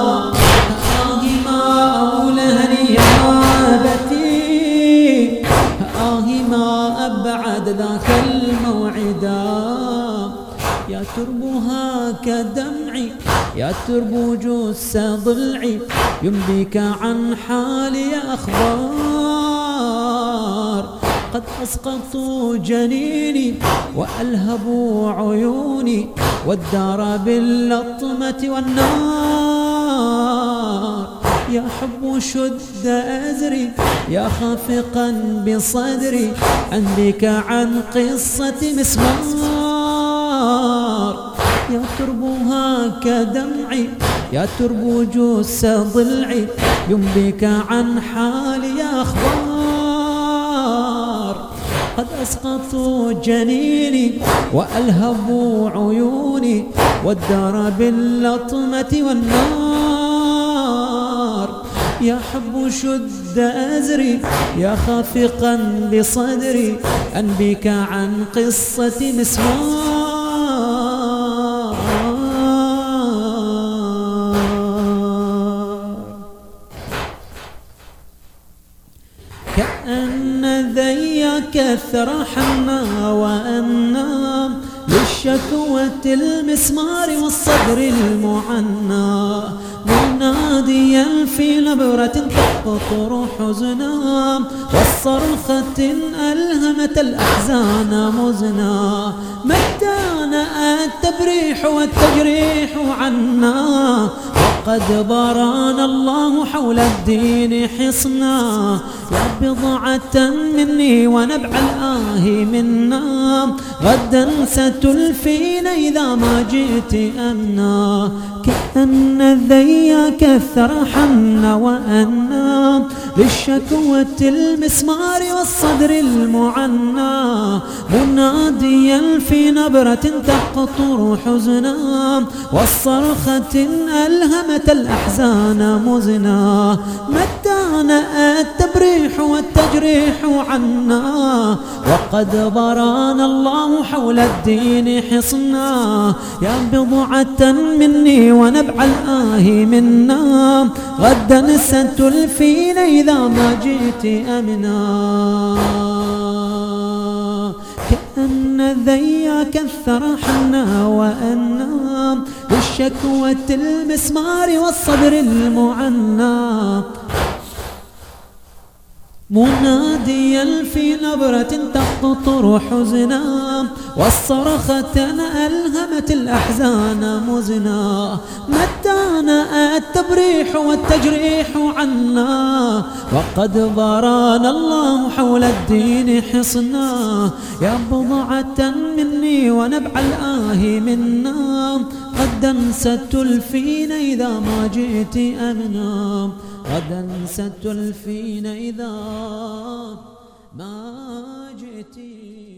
آه ما أولهني يا أبتي آه ما أبعد ذاك الموعدا يا تربها كدمعي يا تربو جث ضلعي. ينبيك عن حالي أخبار. قد أسقطوا جنيني وألهبوا عيوني والدار باللطمة والنار. يا حب شد أزري يا خافقا بصدري أنبيك عن قصة مسمار. يا تربها كدمعي يا تربو جث ضلعي ينبيك عن حالي أخبار. قد أسقطوا جنيني وألهبوا عيوني والدار باللطمة والنار. يا حب شد أزري يا خافقا بصدري أنبيك عن قصة مسمار كأن ذيك كثر حنا وأنا للشكوة المسمار والصدر المعنى. مناديا في نبرة تقطر حزنا. والصرخة ألهمت الأحزان مزنا. متى التبريح والتجريح عنا. وقد برانا الله حول الدين حصنا. يا بضعة مني ونبع الآه منا. غدا ستلفين إذا ما جئت أنا. كأن الذي كثر حنا وأنا للشكوة المسمار والصدر المعنى مناديا في نبرة تقطر حزنا والصرخة ألهمت الأحزان مزنا. متانا التبريح والتجريح عنا وقد برانا الله حول الدين حصنا. يا بضعة مني ونبع الآه منا غدا ستلفين إذا ما جئت أمنا. كأن ذي كثر حنا وأنا بالشكوة المسمار والصبر المعنى. مناديا في نبرة تقطر حزنا والصرخة ألهمت الأحزان مزنا. متانا التبريح والتجريح عنا وقد ضرانا الله حول الدين حصنا. يا بضعة مني ونبع الآه منا. قد ستلفين إذا ما جئت أمنا. غدا ستلفين إذا ما جئتي